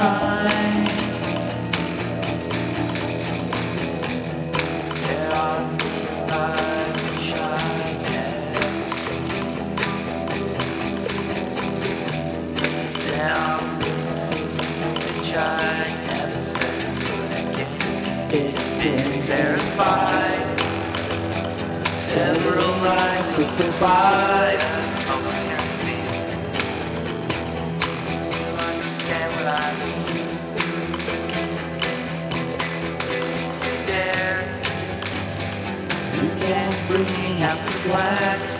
There are things I wish I had seen. There are which I never said again. It's been verified. Several nights with. Dare. You can't bring out the blacks.